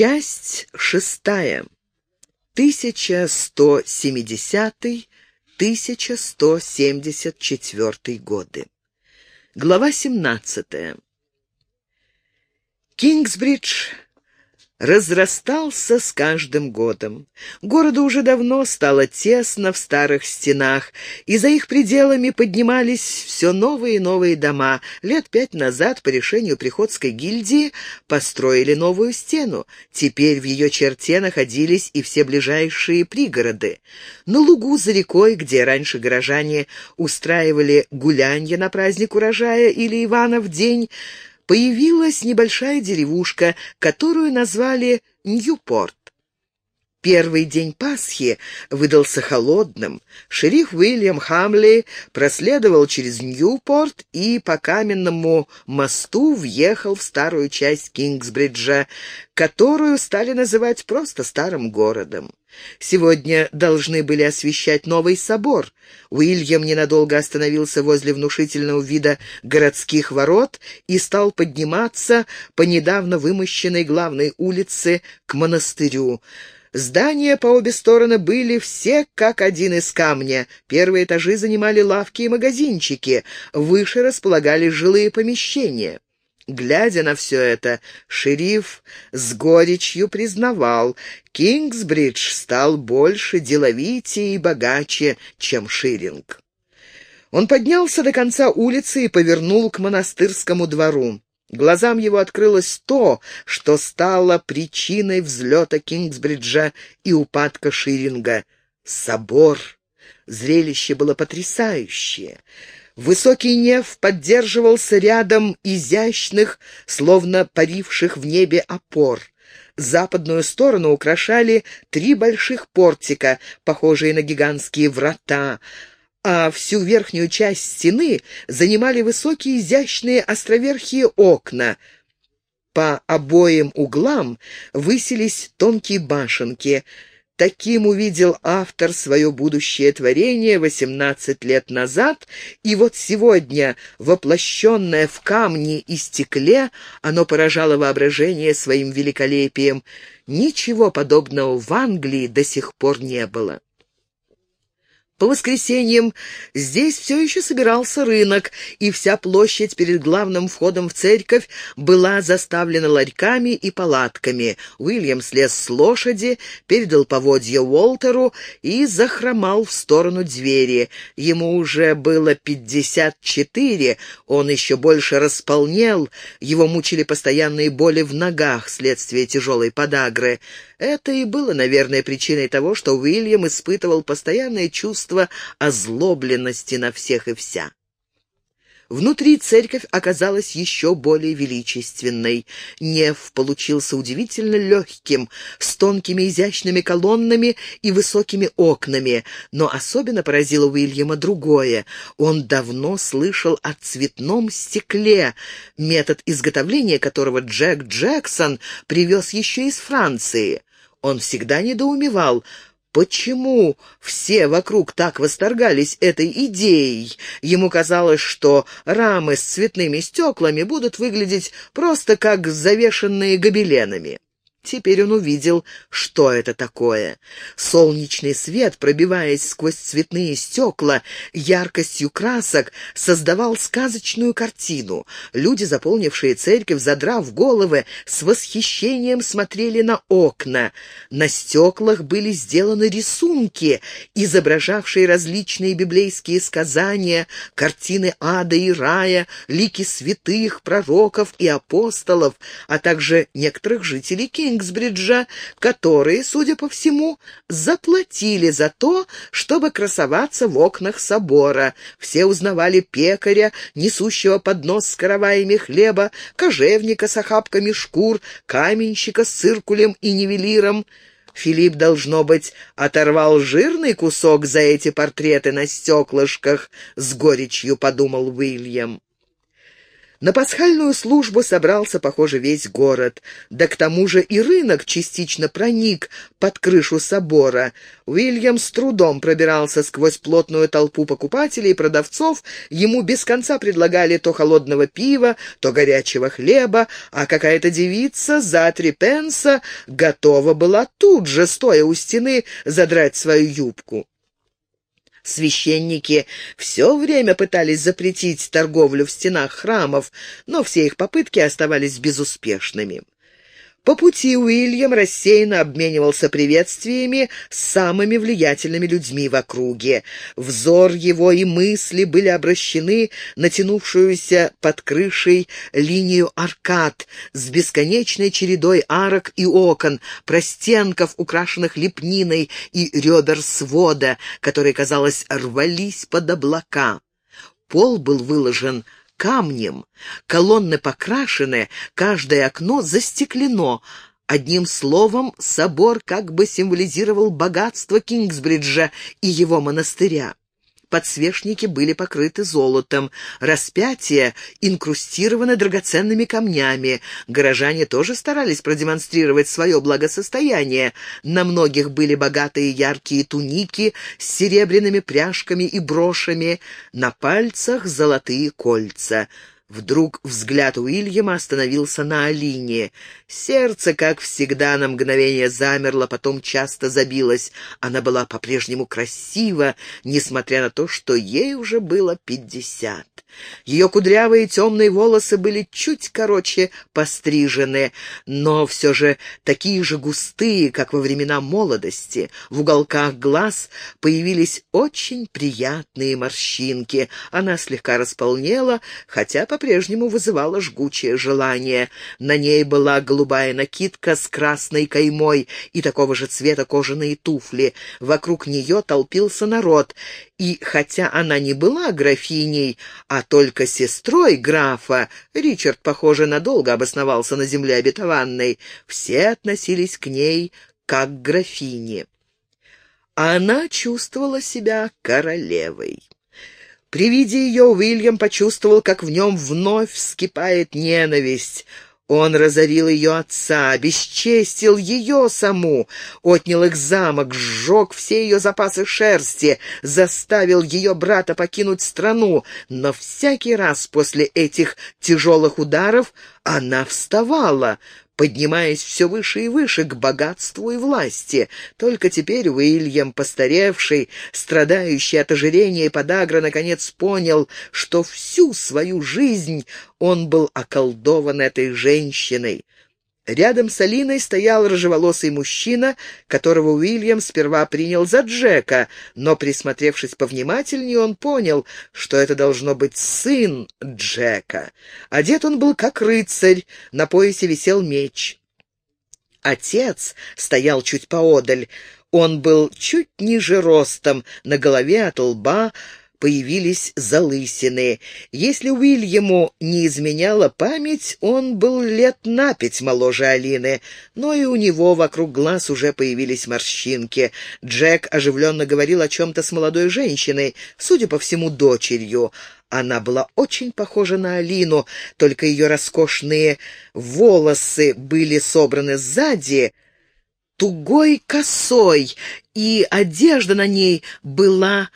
Часть шестая. 1170-1174 годы. Глава 17. Кингсбридж разрастался с каждым годом. Городу уже давно стало тесно в старых стенах, и за их пределами поднимались все новые и новые дома. Лет пять назад по решению Приходской гильдии построили новую стену. Теперь в ее черте находились и все ближайшие пригороды. На лугу за рекой, где раньше горожане устраивали гулянье на праздник урожая или Иванов день, появилась небольшая деревушка, которую назвали Ньюпорт. Первый день Пасхи выдался холодным. Шериф Уильям Хамли проследовал через Ньюпорт и по каменному мосту въехал в старую часть Кингсбриджа, которую стали называть просто старым городом. Сегодня должны были освещать новый собор. Уильям ненадолго остановился возле внушительного вида городских ворот и стал подниматься по недавно вымощенной главной улице к монастырю. Здания по обе стороны были все как один из камня. Первые этажи занимали лавки и магазинчики, выше располагались жилые помещения. Глядя на все это, шериф с горечью признавал, Кингсбридж стал больше, деловитее и богаче, чем Ширинг. Он поднялся до конца улицы и повернул к монастырскому двору. Глазам его открылось то, что стало причиной взлета Кингсбриджа и упадка Ширинга — собор. Зрелище было потрясающее. Высокий неф поддерживался рядом изящных, словно паривших в небе опор. Западную сторону украшали три больших портика, похожие на гигантские врата, а всю верхнюю часть стены занимали высокие изящные островерхие окна. По обоим углам высились тонкие башенки. Таким увидел автор свое будущее творение 18 лет назад, и вот сегодня, воплощенное в камне и стекле, оно поражало воображение своим великолепием. Ничего подобного в Англии до сих пор не было. По воскресеньям здесь все еще собирался рынок, и вся площадь перед главным входом в церковь была заставлена ларьками и палатками. Уильям слез с лошади, передал поводья Уолтеру и захромал в сторону двери. Ему уже было пятьдесят четыре, он еще больше располнел, его мучили постоянные боли в ногах вследствие тяжелой подагры. Это и было, наверное, причиной того, что Уильям испытывал постоянное чувство озлобленности на всех и вся. Внутри церковь оказалась еще более величественной. Неф получился удивительно легким, с тонкими изящными колоннами и высокими окнами. Но особенно поразило Уильяма другое. Он давно слышал о цветном стекле, метод изготовления которого Джек Джексон привез еще из Франции. Он всегда недоумевал, Почему все вокруг так восторгались этой идеей? Ему казалось, что рамы с цветными стеклами будут выглядеть просто как завешенные гобеленами. Теперь он увидел, что это такое. Солнечный свет, пробиваясь сквозь цветные стекла, яркостью красок, создавал сказочную картину. Люди, заполнившие церковь, задрав головы, с восхищением смотрели на окна. На стеклах были сделаны рисунки, изображавшие различные библейские сказания, картины ада и рая, лики святых, пророков и апостолов, а также некоторых жителей Кинг Кингсбриджа, которые, судя по всему, заплатили за то, чтобы красоваться в окнах собора. Все узнавали пекаря, несущего поднос с караваями хлеба, кожевника с охапками шкур, каменщика с циркулем и нивелиром. Филипп, должно быть, оторвал жирный кусок за эти портреты на стеклышках, — с горечью подумал Уильям. На пасхальную службу собрался, похоже, весь город. Да к тому же и рынок частично проник под крышу собора. Уильям с трудом пробирался сквозь плотную толпу покупателей и продавцов. Ему без конца предлагали то холодного пива, то горячего хлеба, а какая-то девица за три пенса готова была тут же, стоя у стены, задрать свою юбку. Священники все время пытались запретить торговлю в стенах храмов, но все их попытки оставались безуспешными. По пути Уильям рассеянно обменивался приветствиями с самыми влиятельными людьми в округе. Взор его и мысли были обращены на тянувшуюся под крышей линию аркад с бесконечной чередой арок и окон, простенков, украшенных лепниной, и ребер свода, которые, казалось, рвались под облака. Пол был выложен камнем. Колонны покрашены, каждое окно застеклено. Одним словом, собор как бы символизировал богатство Кингсбриджа и его монастыря. Подсвечники были покрыты золотом, распятия инкрустированы драгоценными камнями. Горожане тоже старались продемонстрировать свое благосостояние. На многих были богатые яркие туники с серебряными пряжками и брошами, на пальцах золотые кольца — Вдруг взгляд Уильяма остановился на Алине. Сердце, как всегда, на мгновение замерло, потом часто забилось. Она была по-прежнему красива, несмотря на то, что ей уже было пятьдесят. Ее кудрявые темные волосы были чуть короче пострижены, но все же такие же густые, как во времена молодости. В уголках глаз появились очень приятные морщинки. Она слегка располнела, хотя по-прежнему вызывала жгучее желание. На ней была голубая накидка с красной каймой и такого же цвета кожаные туфли. Вокруг нее толпился народ, и хотя она не была графиней, а только сестрой графа, Ричард, похоже, надолго обосновался на земле обетованной, все относились к ней как к графине. Она чувствовала себя королевой. При виде ее Уильям почувствовал, как в нем вновь вскипает ненависть. Он разорил ее отца, обесчестил ее саму, отнял их замок, сжег все ее запасы шерсти, заставил ее брата покинуть страну, но всякий раз после этих тяжелых ударов она вставала, поднимаясь все выше и выше к богатству и власти. Только теперь Уильям, постаревший, страдающий от ожирения и подагра, наконец понял, что всю свою жизнь он был околдован этой женщиной. Рядом с Алиной стоял рыжеволосый мужчина, которого Уильям сперва принял за Джека, но, присмотревшись повнимательнее, он понял, что это должно быть сын Джека. Одет он был как рыцарь, на поясе висел меч. Отец стоял чуть поодаль. Он был чуть ниже ростом, на голове от лба появились залысины. Если Уильяму не изменяла память, он был лет на пять моложе Алины, но и у него вокруг глаз уже появились морщинки. Джек оживленно говорил о чем-то с молодой женщиной, судя по всему, дочерью. Она была очень похожа на Алину, только ее роскошные волосы были собраны сзади, тугой косой, и одежда на ней была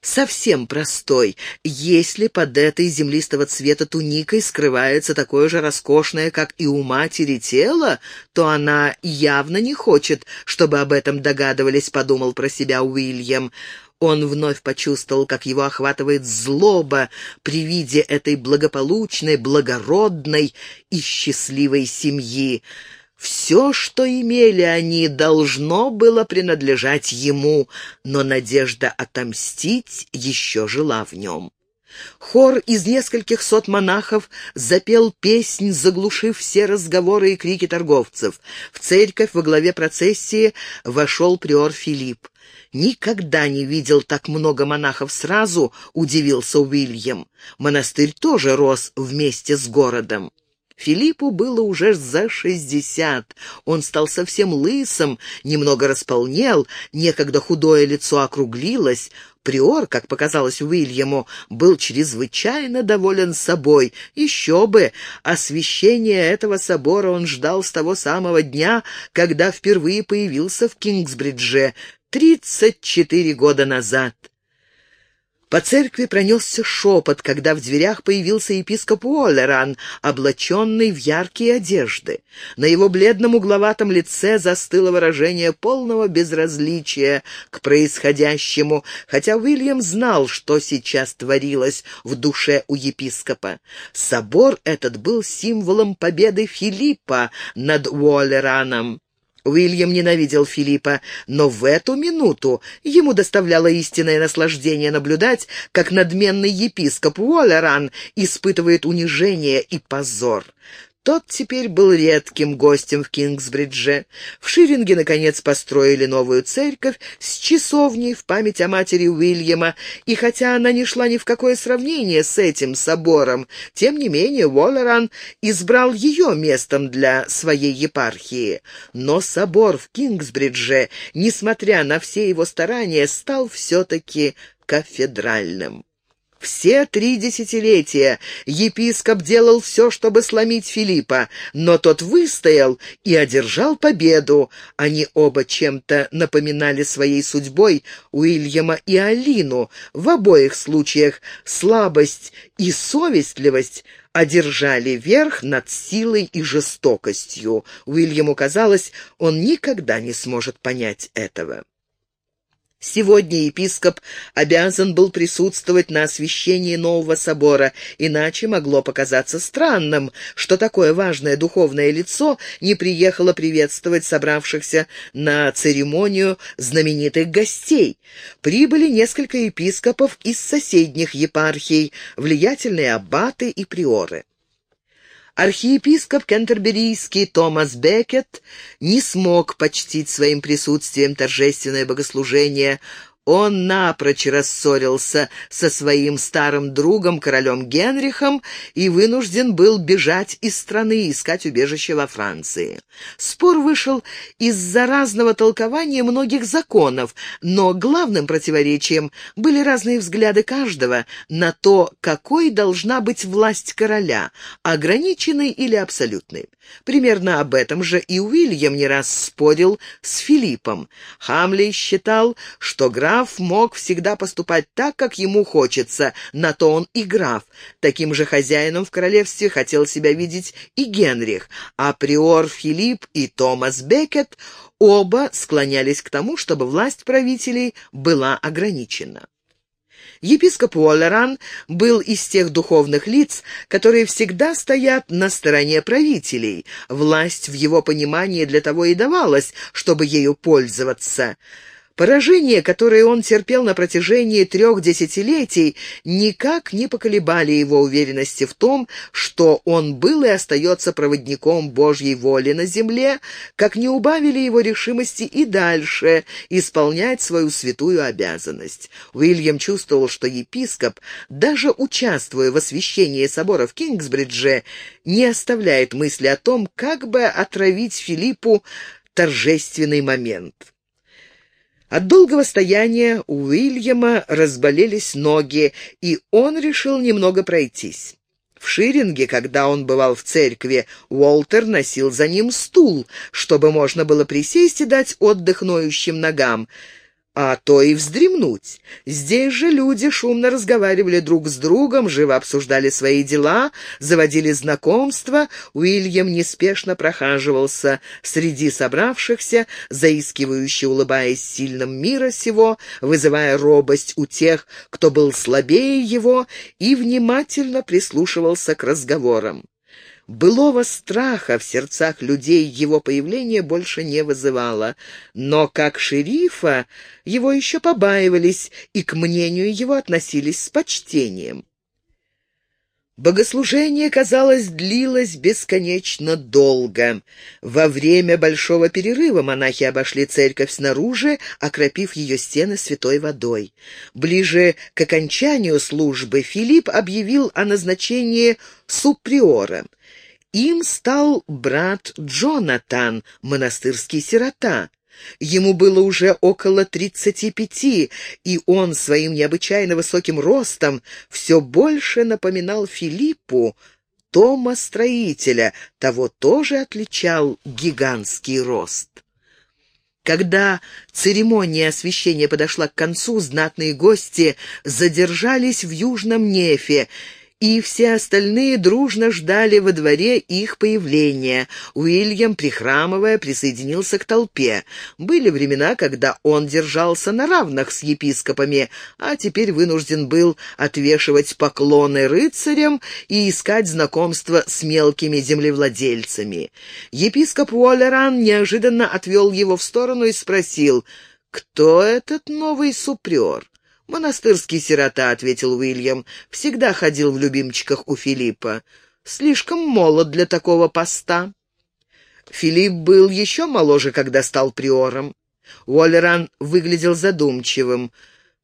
совсем простой. Если под этой землистого цвета туникой скрывается такое же роскошное, как и у матери тело, то она явно не хочет, чтобы об этом догадывались, подумал про себя Уильям. Он вновь почувствовал, как его охватывает злоба при виде этой благополучной, благородной и счастливой семьи. Все, что имели они, должно было принадлежать ему, но надежда отомстить еще жила в нем. Хор из нескольких сот монахов запел песнь, заглушив все разговоры и крики торговцев. В церковь во главе процессии вошел приор Филипп. «Никогда не видел так много монахов сразу», — удивился Уильям. Монастырь тоже рос вместе с городом. Филиппу было уже за шестьдесят. Он стал совсем лысым, немного располнел, некогда худое лицо округлилось. Приор, как показалось Уильяму, был чрезвычайно доволен собой. Еще бы! Освящение этого собора он ждал с того самого дня, когда впервые появился в Кингсбридже, тридцать четыре года назад. По церкви пронесся шепот, когда в дверях появился епископ Уоллеран, облаченный в яркие одежды. На его бледном угловатом лице застыло выражение полного безразличия к происходящему, хотя Уильям знал, что сейчас творилось в душе у епископа. Собор этот был символом победы Филиппа над Уоллераном. Уильям ненавидел Филиппа, но в эту минуту ему доставляло истинное наслаждение наблюдать, как надменный епископ Уоллеран испытывает унижение и позор. Тот теперь был редким гостем в Кингсбридже. В Ширинге, наконец, построили новую церковь с часовней в память о матери Уильяма, и хотя она не шла ни в какое сравнение с этим собором, тем не менее Уоллеран избрал ее местом для своей епархии. Но собор в Кингсбридже, несмотря на все его старания, стал все-таки кафедральным. Все три десятилетия епископ делал все, чтобы сломить Филиппа, но тот выстоял и одержал победу. Они оба чем-то напоминали своей судьбой Уильяма и Алину. В обоих случаях слабость и совестливость одержали верх над силой и жестокостью. Уильяму казалось, он никогда не сможет понять этого. Сегодня епископ обязан был присутствовать на освящении нового собора, иначе могло показаться странным, что такое важное духовное лицо не приехало приветствовать собравшихся на церемонию знаменитых гостей. Прибыли несколько епископов из соседних епархий, влиятельные аббаты и приоры. Архиепископ Кентерберийский Томас Бекет не смог почтить своим присутствием торжественное богослужение он напрочь рассорился со своим старым другом, королем Генрихом, и вынужден был бежать из страны, искать убежище во Франции. Спор вышел из-за разного толкования многих законов, но главным противоречием были разные взгляды каждого на то, какой должна быть власть короля, ограниченной или абсолютной. Примерно об этом же и Уильям не раз спорил с Филиппом. Хамлей считал, что граф мог всегда поступать так, как ему хочется, на то он и граф. Таким же хозяином в королевстве хотел себя видеть и Генрих, а приор Филипп и Томас Бекет оба склонялись к тому, чтобы власть правителей была ограничена. Епископ Уоллеран был из тех духовных лиц, которые всегда стоят на стороне правителей. Власть в его понимании для того и давалась, чтобы ею пользоваться. Поражения, которые он терпел на протяжении трех десятилетий, никак не поколебали его уверенности в том, что он был и остается проводником Божьей воли на земле, как не убавили его решимости и дальше исполнять свою святую обязанность. Уильям чувствовал, что епископ, даже участвуя в освящении собора в Кингсбридже, не оставляет мысли о том, как бы отравить Филиппу торжественный момент. От долгого стояния у Уильяма разболелись ноги, и он решил немного пройтись. В Ширинге, когда он бывал в церкви, Уолтер носил за ним стул, чтобы можно было присесть и дать отдых ноющим ногам а то и вздремнуть. Здесь же люди шумно разговаривали друг с другом, живо обсуждали свои дела, заводили знакомства. Уильям неспешно прохаживался среди собравшихся, заискивающе улыбаясь сильным мира сего, вызывая робость у тех, кто был слабее его, и внимательно прислушивался к разговорам. Былого страха в сердцах людей его появление больше не вызывало, но как шерифа его еще побаивались и к мнению его относились с почтением. Богослужение, казалось, длилось бесконечно долго. Во время большого перерыва монахи обошли церковь снаружи, окропив ее стены святой водой. Ближе к окончанию службы Филипп объявил о назначении суприора. Им стал брат Джонатан, монастырский сирота. Ему было уже около тридцати пяти, и он своим необычайно высоким ростом все больше напоминал Филиппу, Тома Строителя, того тоже отличал гигантский рост. Когда церемония освящения подошла к концу, знатные гости задержались в Южном Нефе, и все остальные дружно ждали во дворе их появления. Уильям, прихрамывая, присоединился к толпе. Были времена, когда он держался на равных с епископами, а теперь вынужден был отвешивать поклоны рыцарям и искать знакомство с мелкими землевладельцами. Епископ Уоллеран неожиданно отвел его в сторону и спросил, «Кто этот новый супрер?» «Монастырский сирота», — ответил Уильям, — «всегда ходил в любимчиках у Филиппа. Слишком молод для такого поста». Филипп был еще моложе, когда стал приором. Уоллеран выглядел задумчивым.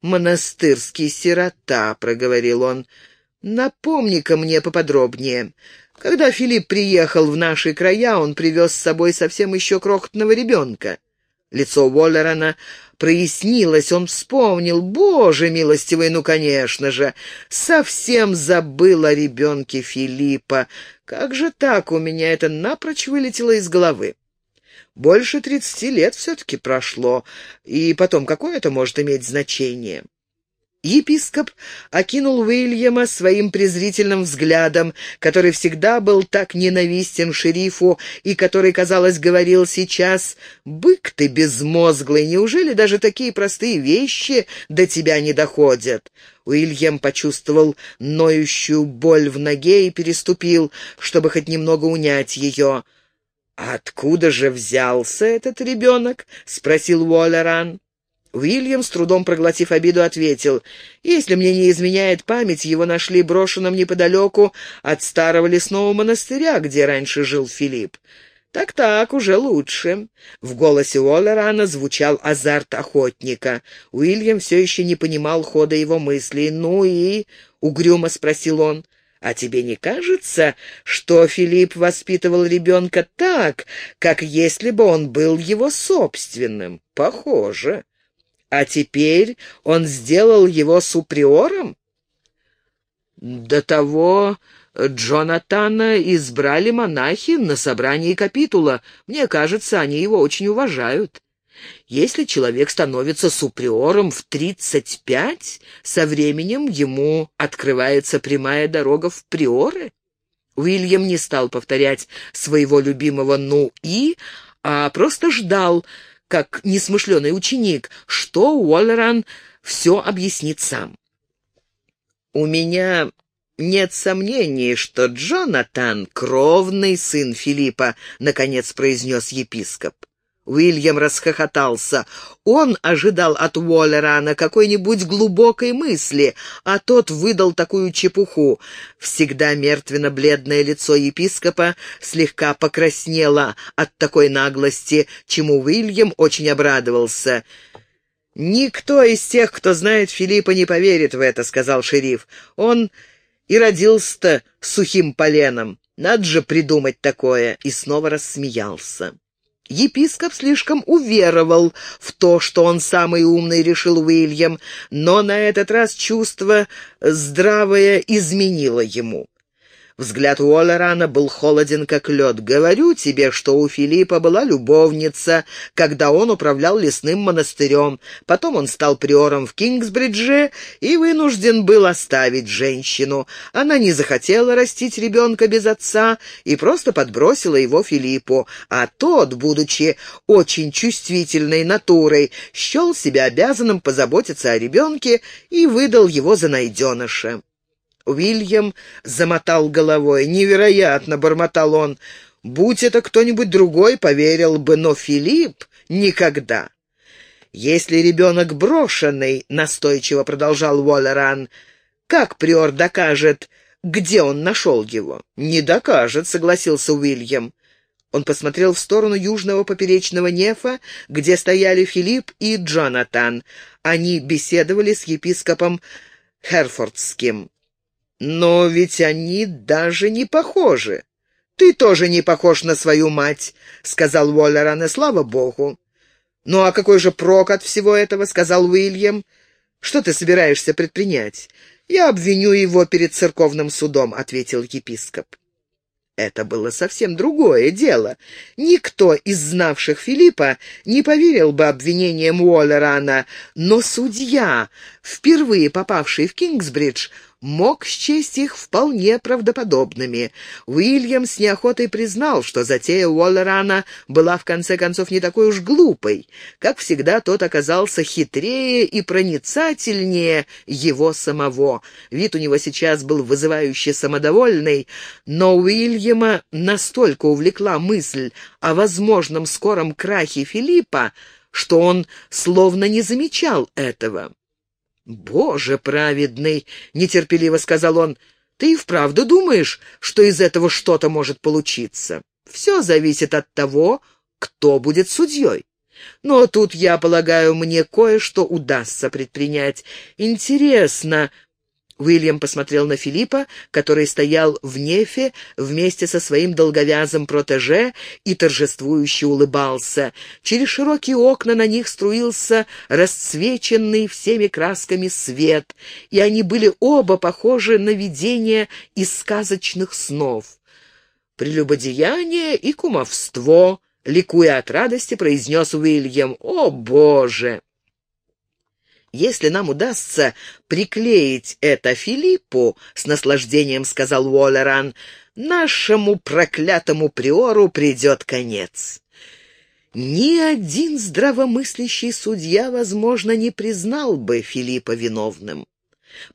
«Монастырский сирота», — проговорил он. «Напомни-ка мне поподробнее. Когда Филипп приехал в наши края, он привез с собой совсем еще крохотного ребенка. Лицо Уоллерана прояснилось, он вспомнил. «Боже милостивый, ну, конечно же! Совсем забыл о ребенке Филиппа. Как же так у меня это напрочь вылетело из головы?» Больше тридцати лет все-таки прошло, и потом, какое это может иметь значение? Епископ окинул Уильяма своим презрительным взглядом, который всегда был так ненавистен шерифу и который, казалось, говорил сейчас «Бык ты безмозглый, неужели даже такие простые вещи до тебя не доходят?» Уильям почувствовал ноющую боль в ноге и переступил, чтобы хоть немного унять ее. «Откуда же взялся этот ребенок?» — спросил Уоллеран. Уильям, с трудом проглотив обиду, ответил, «Если мне не изменяет память, его нашли брошенным неподалеку от старого лесного монастыря, где раньше жил Филипп. «Так-так, уже лучше». В голосе Уоллерана звучал азарт охотника. Уильям все еще не понимал хода его мыслей. «Ну и...» — угрюмо спросил он. «А тебе не кажется, что Филипп воспитывал ребенка так, как если бы он был его собственным? Похоже». А теперь он сделал его суприором? До того Джонатана избрали монахи на собрании капитула. Мне кажется, они его очень уважают. Если человек становится суприором в тридцать пять, со временем ему открывается прямая дорога в приоры. Уильям не стал повторять своего любимого «ну и», а просто ждал, как несмышленый ученик, что Уоллеран все объяснит сам. «У меня нет сомнений, что Джонатан — кровный сын Филиппа», — наконец произнес епископ. Уильям расхохотался. Он ожидал от Уоллерана какой-нибудь глубокой мысли, а тот выдал такую чепуху. Всегда мертвенно-бледное лицо епископа слегка покраснело от такой наглости, чему Уильям очень обрадовался. «Никто из тех, кто знает Филиппа, не поверит в это», — сказал шериф. «Он и родился-то сухим поленом. Надо же придумать такое!» И снова рассмеялся. Епископ слишком уверовал в то, что он самый умный, решил Уильям, но на этот раз чувство здравое изменило ему. Взгляд Уоллерана был холоден, как лед. «Говорю тебе, что у Филиппа была любовница, когда он управлял лесным монастырем. Потом он стал приором в Кингсбридже и вынужден был оставить женщину. Она не захотела растить ребенка без отца и просто подбросила его Филиппу. А тот, будучи очень чувствительной натурой, счел себя обязанным позаботиться о ребенке и выдал его за найденыша. Уильям замотал головой. «Невероятно!» — бормотал он. «Будь это кто-нибудь другой, поверил бы, но Филипп никогда». «Если ребенок брошенный», — настойчиво продолжал Уоллеран, — «как приор докажет, где он нашел его?» «Не докажет», — согласился Уильям. Он посмотрел в сторону южного поперечного нефа, где стояли Филипп и Джонатан. Они беседовали с епископом Херфордским. Но ведь они даже не похожи. «Ты тоже не похож на свою мать», — сказал Уоллеран, и слава богу. «Ну а какой же прок от всего этого?» — сказал Уильям. «Что ты собираешься предпринять?» «Я обвиню его перед церковным судом», — ответил епископ. Это было совсем другое дело. Никто из знавших Филиппа не поверил бы обвинениям Уоллерана, но судья, впервые попавший в Кингсбридж, мог счесть их вполне правдоподобными. Уильям с неохотой признал, что затея Уоллерана была в конце концов не такой уж глупой. Как всегда, тот оказался хитрее и проницательнее его самого. Вид у него сейчас был вызывающе самодовольный, но Уильяма настолько увлекла мысль о возможном скором крахе Филиппа, что он словно не замечал этого. «Боже праведный!» — нетерпеливо сказал он. «Ты и вправду думаешь, что из этого что-то может получиться? Все зависит от того, кто будет судьей. Но тут, я полагаю, мне кое-что удастся предпринять. Интересно, Уильям посмотрел на Филиппа, который стоял в нефе вместе со своим долговязым протеже и торжествующе улыбался. Через широкие окна на них струился расцвеченный всеми красками свет, и они были оба похожи на видения из сказочных снов. «Прелюбодеяние и кумовство», — ликуя от радости, произнес Уильям. «О, Боже!» «Если нам удастся приклеить это Филиппу, — с наслаждением сказал Уоллеран, — нашему проклятому приору придет конец». Ни один здравомыслящий судья, возможно, не признал бы Филиппа виновным.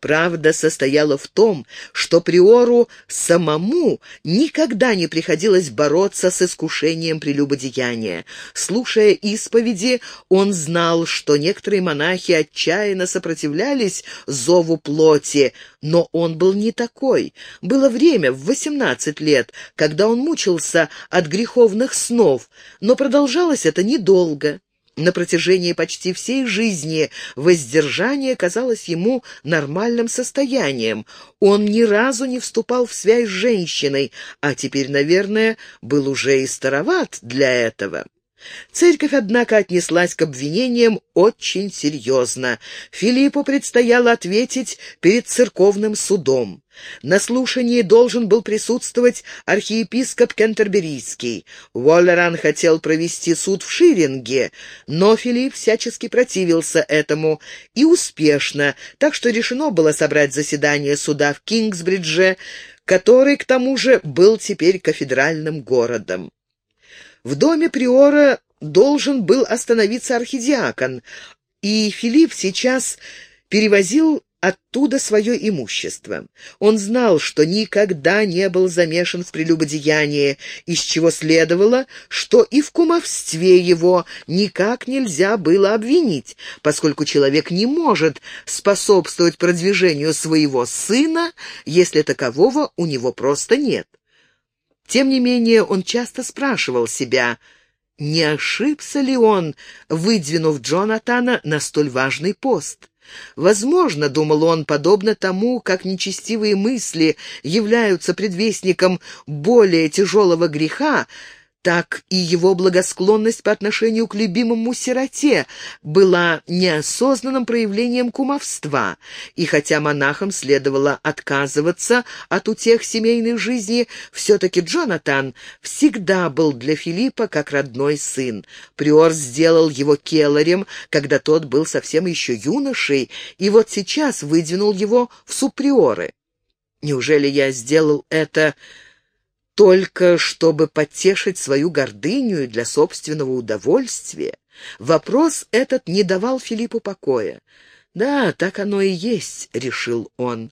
Правда состояла в том, что Приору самому никогда не приходилось бороться с искушением прелюбодеяния. Слушая исповеди, он знал, что некоторые монахи отчаянно сопротивлялись зову плоти, но он был не такой. Было время, в восемнадцать лет, когда он мучился от греховных снов, но продолжалось это недолго. На протяжении почти всей жизни воздержание казалось ему нормальным состоянием. Он ни разу не вступал в связь с женщиной, а теперь, наверное, был уже и староват для этого. Церковь, однако, отнеслась к обвинениям очень серьезно. Филиппу предстояло ответить перед церковным судом. На слушании должен был присутствовать архиепископ Кентерберийский. Уоллеран хотел провести суд в Ширинге, но Филипп всячески противился этому, и успешно, так что решено было собрать заседание суда в Кингсбридже, который, к тому же, был теперь кафедральным городом. В доме приора должен был остановиться архидиакон, и Филипп сейчас перевозил оттуда свое имущество. Он знал, что никогда не был замешан в прелюбодеянии, из чего следовало, что и в кумовстве его никак нельзя было обвинить, поскольку человек не может способствовать продвижению своего сына, если такового у него просто нет. Тем не менее, он часто спрашивал себя, не ошибся ли он, выдвинув Джонатана на столь важный пост. Возможно, думал он, подобно тому, как нечестивые мысли являются предвестником более тяжелого греха, так и его благосклонность по отношению к любимому сироте была неосознанным проявлением кумовства, и хотя монахам следовало отказываться от утех семейной жизни, все-таки Джонатан всегда был для Филиппа как родной сын. Приор сделал его келарем, когда тот был совсем еще юношей, и вот сейчас выдвинул его в суприоры. Неужели я сделал это только чтобы потешить свою гордыню и для собственного удовольствия. Вопрос этот не давал Филиппу покоя. «Да, так оно и есть», — решил он.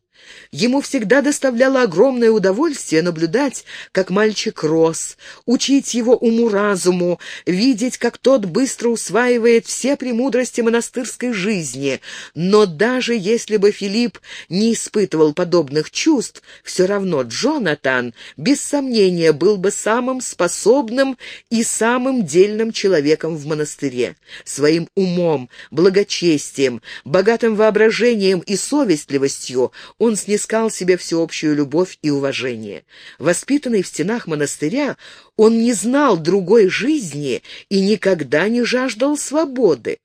Ему всегда доставляло огромное удовольствие наблюдать, как мальчик рос, учить его уму-разуму, видеть, как тот быстро усваивает все премудрости монастырской жизни. Но даже если бы Филипп не испытывал подобных чувств, все равно Джонатан, без сомнения, был бы самым способным и самым дельным человеком в монастыре. Своим умом, благочестием, богатым воображением и совестливостью он он снискал себе всеобщую любовь и уважение. Воспитанный в стенах монастыря, он не знал другой жизни и никогда не жаждал свободы.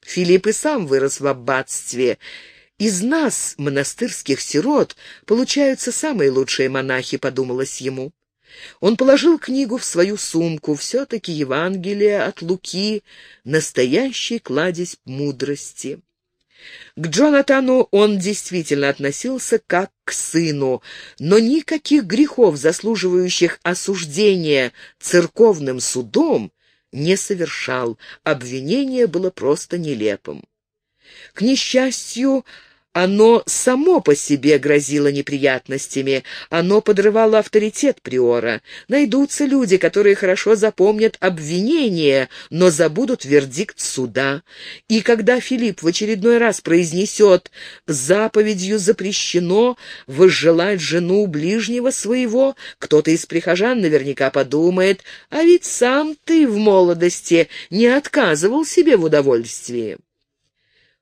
Филипп и сам вырос в аббатстве. «Из нас, монастырских сирот, получаются самые лучшие монахи», — подумалось ему. Он положил книгу в свою сумку, все-таки Евангелие от Луки, настоящий кладезь мудрости. К Джонатану он действительно относился как к сыну, но никаких грехов, заслуживающих осуждения церковным судом, не совершал. Обвинение было просто нелепым. К несчастью, оно само по себе грозило неприятностями, оно подрывало авторитет приора. Найдутся люди, которые хорошо запомнят обвинение, но забудут вердикт суда. И когда Филипп в очередной раз произнесет «заповедью запрещено возжелать жену ближнего своего», кто-то из прихожан наверняка подумает «а ведь сам ты в молодости не отказывал себе в удовольствии».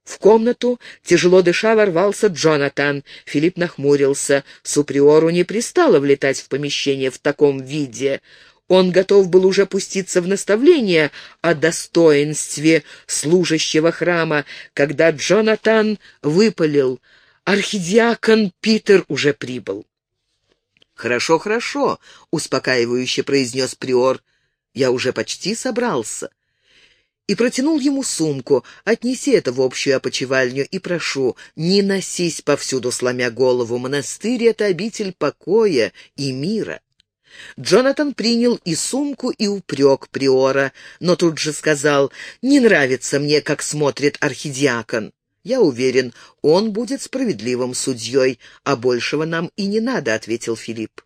В комнату, тяжело дыша, ворвался Джонатан. Филипп нахмурился. Суприору не пристало влетать в помещение в таком виде. Он готов был уже пуститься в наставление о достоинстве служащего храма, когда Джонатан выпалил. Архидиакон Питер уже прибыл. «Хорошо, хорошо», — успокаивающе произнес приор. «Я уже почти собрался» и протянул ему сумку. «Отнеси это в общую опочивальню и прошу, не носись повсюду, сломя голову. Монастырь — это обитель покоя и мира». Джонатан принял и сумку, и упрек приора, но тут же сказал, «Не нравится мне, как смотрит архидиакон. Я уверен, он будет справедливым судьей, а большего нам и не надо», — ответил Филипп.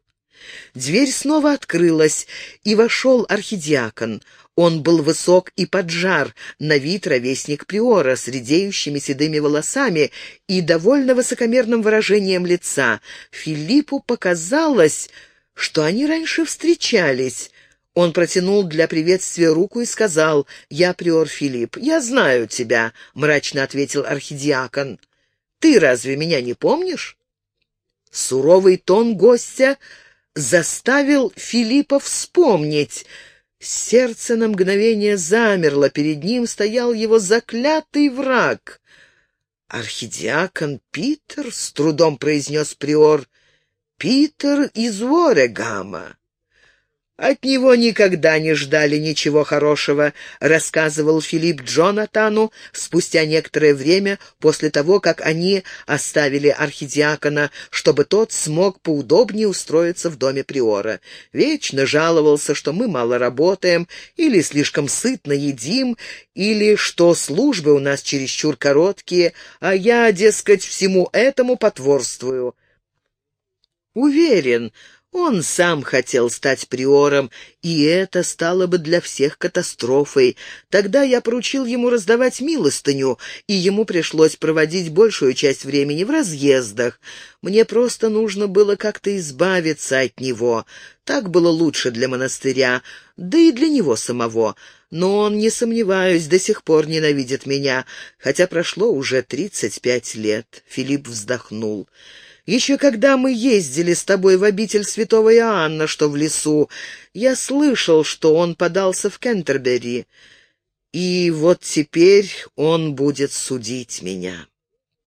Дверь снова открылась, и вошел архидиакон. Он был высок и поджар, на вид ровесник Приора, с редеющими седыми волосами и довольно высокомерным выражением лица. Филиппу показалось, что они раньше встречались. Он протянул для приветствия руку и сказал, «Я приор Филипп, я знаю тебя», — мрачно ответил архидиакон. «Ты разве меня не помнишь?» Суровый тон гостя заставил Филиппа вспомнить — Сердце на мгновение замерло, перед ним стоял его заклятый враг. «Архидиакон Питер?» — с трудом произнес приор. «Питер из Ворегама». От него никогда не ждали ничего хорошего, рассказывал Филипп Джонатану спустя некоторое время после того, как они оставили архидиакона, чтобы тот смог поудобнее устроиться в доме приора. Вечно жаловался, что мы мало работаем, или слишком сытно едим, или что службы у нас чересчур короткие, а я, дескать, всему этому потворствую. Уверен, он сам хотел стать приором, и это стало бы для всех катастрофой. Тогда я поручил ему раздавать милостыню, и ему пришлось проводить большую часть времени в разъездах. Мне просто нужно было как-то избавиться от него. Так было лучше для монастыря, да и для него самого. Но он, не сомневаюсь, до сих пор ненавидит меня, хотя прошло уже тридцать пять лет. Филипп вздохнул. Еще когда мы ездили с тобой в обитель святого Иоанна, что в лесу, я слышал, что он подался в Кентербери, и вот теперь он будет судить меня».